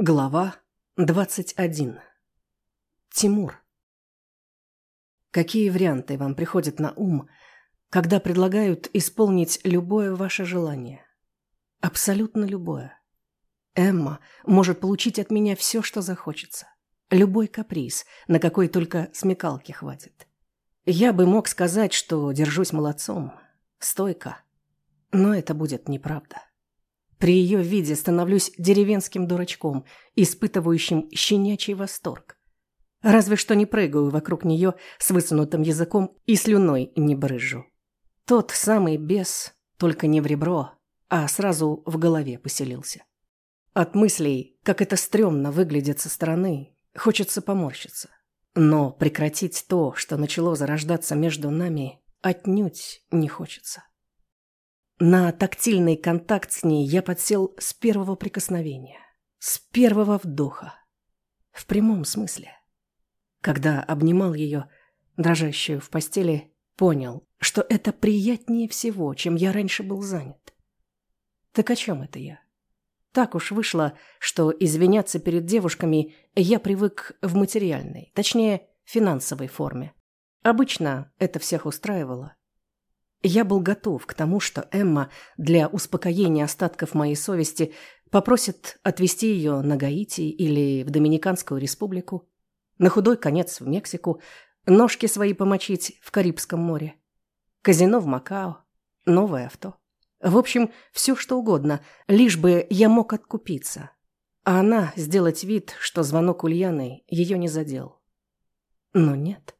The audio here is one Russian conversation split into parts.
Глава 21. Тимур. Какие варианты вам приходят на ум, когда предлагают исполнить любое ваше желание? Абсолютно любое. Эмма может получить от меня все, что захочется. Любой каприз, на какой только смекалки хватит. Я бы мог сказать, что держусь молодцом, стойко, но это будет неправда. При ее виде становлюсь деревенским дурачком, испытывающим щенячий восторг. Разве что не прыгаю вокруг нее с высунутым языком и слюной не брызжу. Тот самый бес, только не в ребро, а сразу в голове поселился. От мыслей, как это стрёмно выглядит со стороны, хочется поморщиться. Но прекратить то, что начало зарождаться между нами, отнюдь не хочется. На тактильный контакт с ней я подсел с первого прикосновения, с первого вдоха. В прямом смысле. Когда обнимал ее, дрожащую в постели, понял, что это приятнее всего, чем я раньше был занят. Так о чем это я? Так уж вышло, что извиняться перед девушками я привык в материальной, точнее, финансовой форме. Обычно это всех устраивало. Я был готов к тому, что Эмма для успокоения остатков моей совести попросит отвезти ее на Гаити или в Доминиканскую республику, на худой конец в Мексику, ножки свои помочить в Карибском море, казино в Макао, новое авто. В общем, все что угодно, лишь бы я мог откупиться. А она сделать вид, что звонок Ульяны ее не задел. Но нет.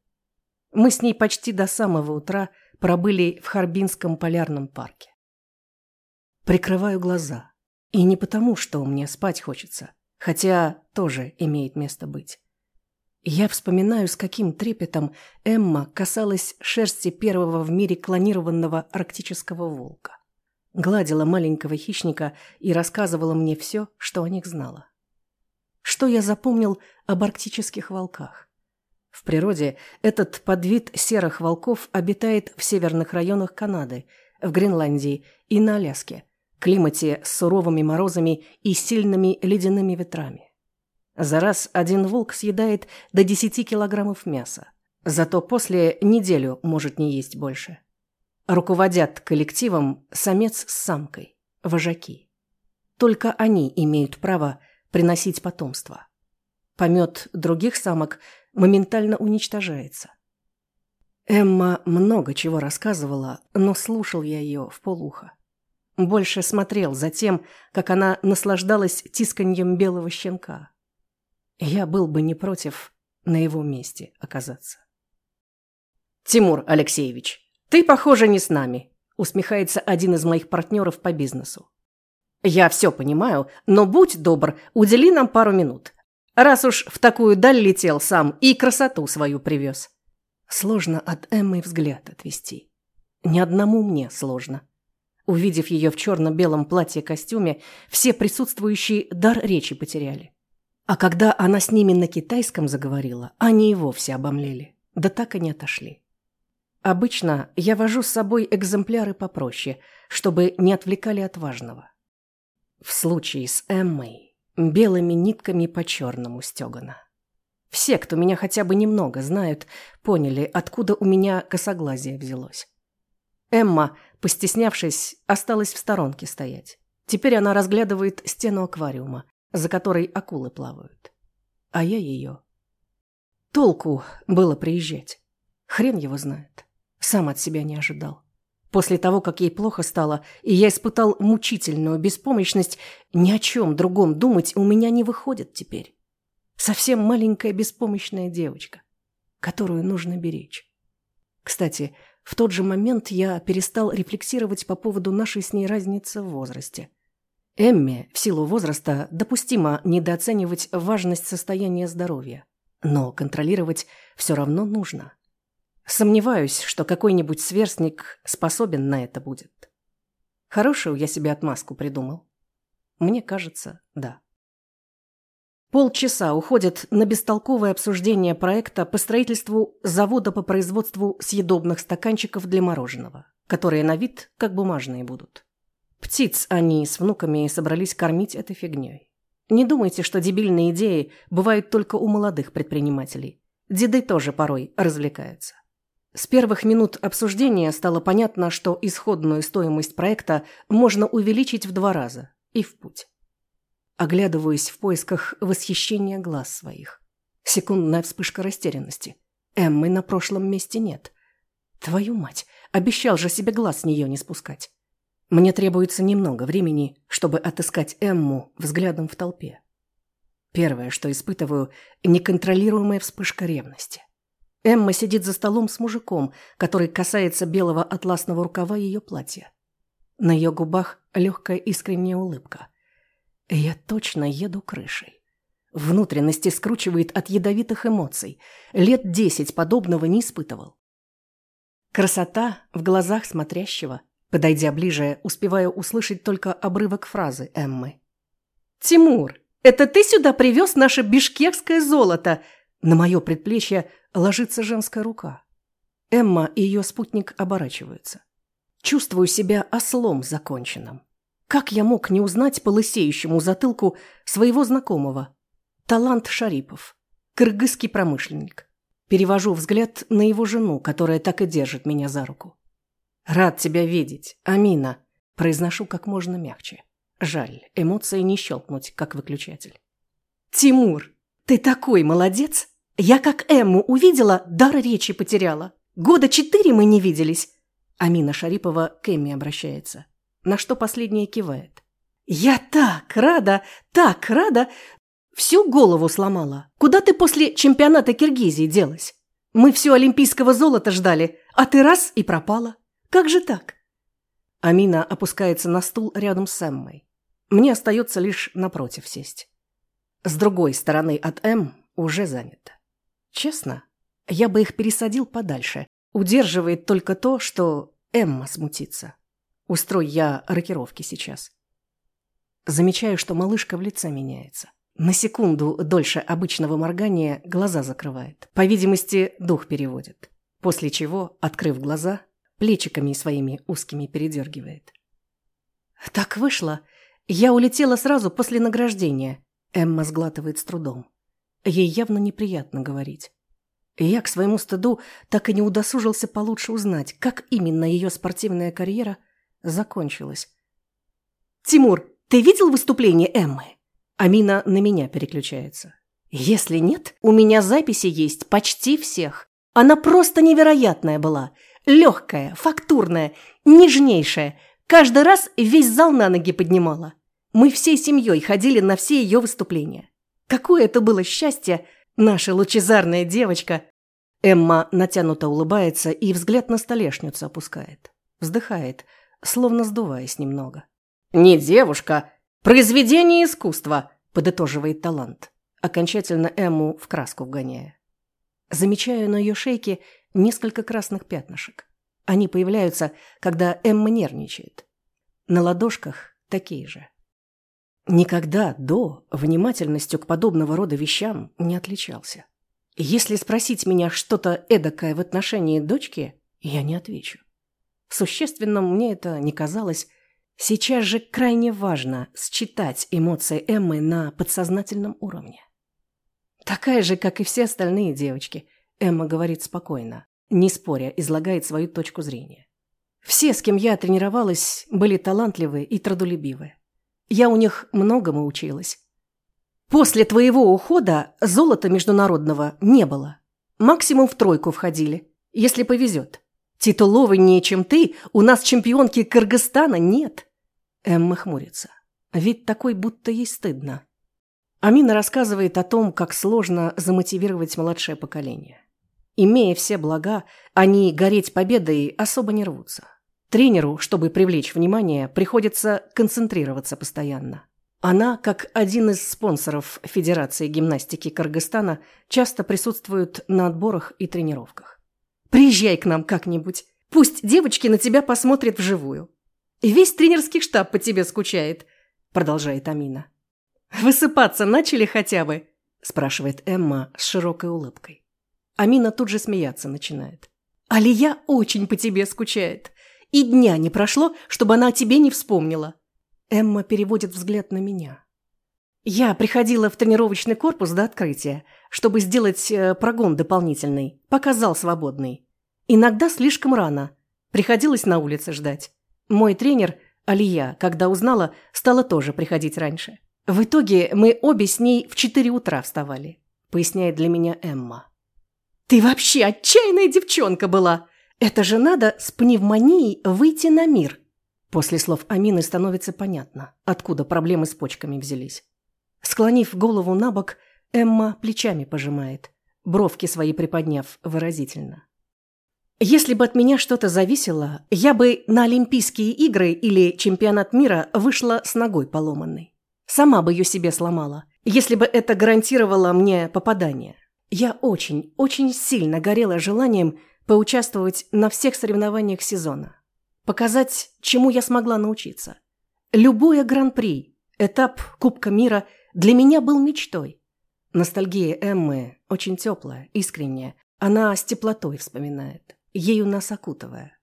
Мы с ней почти до самого утра – пробыли в Харбинском полярном парке. Прикрываю глаза. И не потому, что мне спать хочется, хотя тоже имеет место быть. Я вспоминаю, с каким трепетом Эмма касалась шерсти первого в мире клонированного арктического волка. Гладила маленького хищника и рассказывала мне все, что о них знала. Что я запомнил об арктических волках? В природе этот подвид серых волков обитает в северных районах Канады, в Гренландии и на Аляске, климате с суровыми морозами и сильными ледяными ветрами. За раз один волк съедает до 10 килограммов мяса, зато после неделю может не есть больше. Руководят коллективом самец с самкой, вожаки. Только они имеют право приносить потомство. Помет других самок моментально уничтожается. Эмма много чего рассказывала, но слушал я ее в полуха. Больше смотрел за тем, как она наслаждалась тисканьем белого щенка. Я был бы не против на его месте оказаться. «Тимур Алексеевич, ты, похоже, не с нами», усмехается один из моих партнеров по бизнесу. «Я все понимаю, но будь добр, удели нам пару минут. Раз уж в такую даль летел сам и красоту свою привез. Сложно от Эммы взгляд отвести. Ни одному мне сложно. Увидев ее в черно-белом платье-костюме, все присутствующие дар речи потеряли. А когда она с ними на китайском заговорила, они и вовсе обомлели. Да так и не отошли. Обычно я вожу с собой экземпляры попроще, чтобы не отвлекали от важного. В случае с Эммой белыми нитками по черному стегана. Все, кто меня хотя бы немного знают, поняли, откуда у меня косоглазие взялось. Эмма, постеснявшись, осталась в сторонке стоять. Теперь она разглядывает стену аквариума, за которой акулы плавают. А я ее. Толку было приезжать. Хрен его знает. Сам от себя не ожидал. После того, как ей плохо стало, и я испытал мучительную беспомощность, ни о чем другом думать у меня не выходит теперь. Совсем маленькая беспомощная девочка, которую нужно беречь. Кстати, в тот же момент я перестал рефлексировать по поводу нашей с ней разницы в возрасте. Эмме в силу возраста допустимо недооценивать важность состояния здоровья, но контролировать все равно нужно. Сомневаюсь, что какой-нибудь сверстник способен на это будет. Хорошую я себе отмазку придумал. Мне кажется, да. Полчаса уходит на бестолковое обсуждение проекта по строительству завода по производству съедобных стаканчиков для мороженого, которые на вид как бумажные будут. Птиц они с внуками собрались кормить этой фигней. Не думайте, что дебильные идеи бывают только у молодых предпринимателей. Деды тоже порой развлекаются. С первых минут обсуждения стало понятно, что исходную стоимость проекта можно увеличить в два раза. И в путь. Оглядываюсь в поисках восхищения глаз своих. Секундная вспышка растерянности. Эммы на прошлом месте нет. Твою мать, обещал же себе глаз с нее не спускать. Мне требуется немного времени, чтобы отыскать Эмму взглядом в толпе. Первое, что испытываю – неконтролируемая вспышка ревности. Эмма сидит за столом с мужиком, который касается белого атласного рукава ее платья. На ее губах легкая искренняя улыбка. Я точно еду крышей. Внутренности скручивает от ядовитых эмоций. Лет десять подобного не испытывал. Красота в глазах смотрящего. Подойдя ближе, успеваю услышать только обрывок фразы Эммы. «Тимур, это ты сюда привез наше бишкекское золото?» На мое предплечье ложится женская рука. Эмма и ее спутник оборачиваются. Чувствую себя ослом законченным. Как я мог не узнать по лысеющему затылку своего знакомого? Талант Шарипов. Кыргызский промышленник. Перевожу взгляд на его жену, которая так и держит меня за руку. «Рад тебя видеть, Амина», – произношу как можно мягче. Жаль, эмоции не щелкнуть, как выключатель. «Тимур, ты такой молодец! Я как Эмму увидела, дар речи потеряла. Года четыре мы не виделись!» Амина Шарипова к Эмме обращается, на что последняя кивает. «Я так рада, так рада! Всю голову сломала. Куда ты после чемпионата Киргизии делась? Мы все олимпийского золота ждали, а ты раз и пропала. Как же так?» Амина опускается на стул рядом с Эммой. Мне остается лишь напротив сесть. С другой стороны от М уже занято. Честно, я бы их пересадил подальше. Удерживает только то, что Эмма смутится. Устрой я рокировки сейчас. Замечаю, что малышка в лице меняется. На секунду дольше обычного моргания глаза закрывает. По видимости, дух переводит. После чего, открыв глаза, плечиками своими узкими передергивает. Так вышло, я улетела сразу после награждения. Эмма сглатывает с трудом. Ей явно неприятно говорить. И я, к своему стыду, так и не удосужился получше узнать, как именно ее спортивная карьера закончилась. «Тимур, ты видел выступление Эммы?» Амина на меня переключается. «Если нет, у меня записи есть почти всех. Она просто невероятная была. Легкая, фактурная, нежнейшая. Каждый раз весь зал на ноги поднимала. Мы всей семьей ходили на все ее выступления. Какое это было счастье, наша лучезарная девочка!» Эмма натянуто улыбается и взгляд на столешницу опускает. Вздыхает, словно сдуваясь немного. «Не девушка, произведение искусства!» – подытоживает талант, окончательно Эмму в краску вгоняя. Замечаю на ее шейке несколько красных пятнышек. Они появляются, когда Эмма нервничает. На ладошках такие же. Никогда до внимательностью к подобного рода вещам не отличался. Если спросить меня что-то эдакое в отношении дочки, я не отвечу. Существенным мне это не казалось. Сейчас же крайне важно считать эмоции Эммы на подсознательном уровне. Такая же, как и все остальные девочки, Эмма говорит спокойно, не споря, излагает свою точку зрения. Все, с кем я тренировалась, были талантливые и трудолюбивые. Я у них многому училась. После твоего ухода золота международного не было. Максимум в тройку входили, если повезет. Титулованнее, чем ты, у нас чемпионки Кыргызстана нет. Эмма хмурится. Ведь такой будто ей стыдно. Амина рассказывает о том, как сложно замотивировать младшее поколение. Имея все блага, они гореть победой особо не рвутся. Тренеру, чтобы привлечь внимание, приходится концентрироваться постоянно. Она, как один из спонсоров Федерации гимнастики Кыргызстана, часто присутствует на отборах и тренировках. «Приезжай к нам как-нибудь. Пусть девочки на тебя посмотрят вживую. Весь тренерский штаб по тебе скучает», – продолжает Амина. «Высыпаться начали хотя бы?» – спрашивает Эмма с широкой улыбкой. Амина тут же смеяться начинает. «Алия очень по тебе скучает. И дня не прошло, чтобы она о тебе не вспомнила. Эмма переводит взгляд на меня. Я приходила в тренировочный корпус до открытия, чтобы сделать э, прогон дополнительный, пока зал свободный. Иногда слишком рано. Приходилось на улице ждать. Мой тренер, Алия, когда узнала, стала тоже приходить раньше. В итоге мы обе с ней в 4 утра вставали, поясняет для меня Эмма. Ты вообще отчаянная девчонка была! Это же надо с пневмонией выйти на мир. После слов Амины становится понятно, откуда проблемы с почками взялись. Склонив голову на бок, Эмма плечами пожимает, бровки свои приподняв выразительно. Если бы от меня что-то зависело, я бы на Олимпийские игры или чемпионат мира вышла с ногой поломанной. Сама бы ее себе сломала, если бы это гарантировало мне попадание. Я очень, очень сильно горела желанием поучаствовать на всех соревнованиях сезона. Показать, чему я смогла научиться. Любое гран-при, этап Кубка мира для меня был мечтой. Ностальгия Эммы очень теплая, искренняя. Она с теплотой вспоминает ею нас окутывая.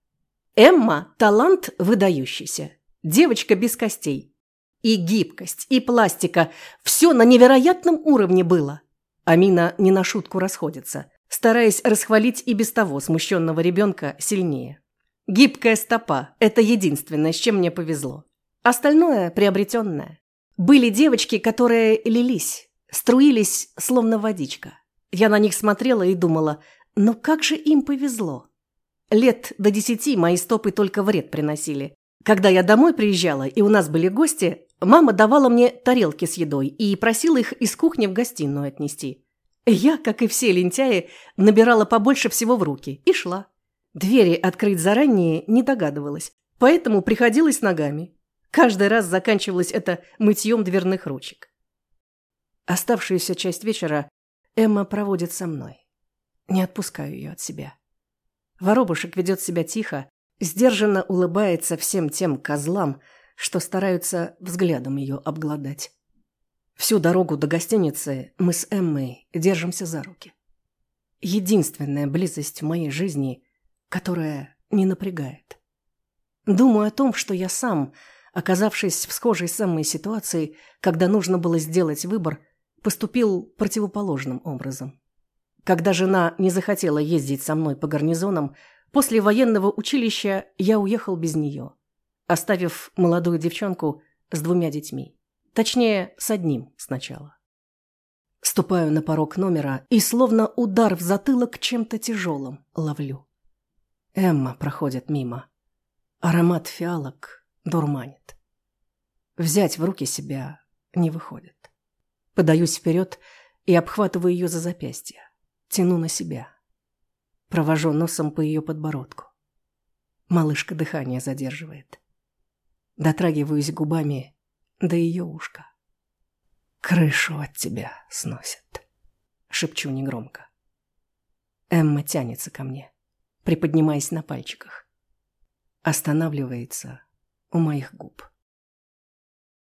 Эмма – талант выдающийся. Девочка без костей. И гибкость, и пластика – все на невероятном уровне было. Амина не на шутку расходится, стараясь расхвалить и без того смущенного ребенка сильнее. Гибкая стопа – это единственное, с чем мне повезло. Остальное – приобретенное. Были девочки, которые лились, струились, словно водичка. Я на них смотрела и думала, ну как же им повезло. Лет до десяти мои стопы только вред приносили. Когда я домой приезжала и у нас были гости, мама давала мне тарелки с едой и просила их из кухни в гостиную отнести. Я, как и все лентяи, набирала побольше всего в руки и шла. Двери открыть заранее не догадывалась, поэтому приходилось ногами. Каждый раз заканчивалось это мытьем дверных ручек. Оставшуюся часть вечера Эмма проводит со мной. Не отпускаю ее от себя. Воробушек ведет себя тихо, сдержанно улыбается всем тем козлам, что стараются взглядом ее обглодать. Всю дорогу до гостиницы мы с Эммой держимся за руки. Единственная близость в моей жизни, которая не напрягает. Думаю о том, что я сам, оказавшись в схожей с Эммой ситуации, когда нужно было сделать выбор, поступил противоположным образом. Когда жена не захотела ездить со мной по гарнизонам, после военного училища я уехал без нее, оставив молодую девчонку с двумя детьми. Точнее, с одним сначала. Ступаю на порог номера и словно удар в затылок чем-то тяжелым ловлю. Эмма проходит мимо. Аромат фиалок дурманит. Взять в руки себя не выходит. Подаюсь вперед и обхватываю ее за запястье. Тяну на себя. Провожу носом по ее подбородку. Малышка дыхание задерживает. Дотрагиваюсь губами до ее ушка. «Крышу от тебя сносят», — шепчу негромко. Эмма тянется ко мне, приподнимаясь на пальчиках. Останавливается у моих губ.